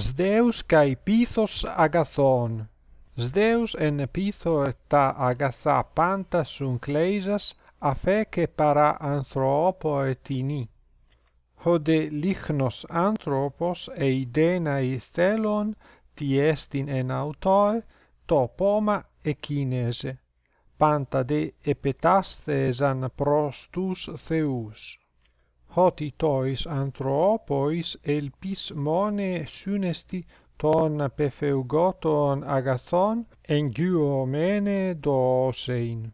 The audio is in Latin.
Σδέους kai pithos αγαθών. Σδέους en pitho τα αγαθά panta σουν κλέιζας, αφέ και παρά ανθρώπο ετινή. Ode lichnos anthropos eidenai sthelon tiestin en autoe to poma ekinese, panta de epitasthes an prostus theus hoti tois anthropois elpismone synesti ton pefeugoton agathon engyomene dosein.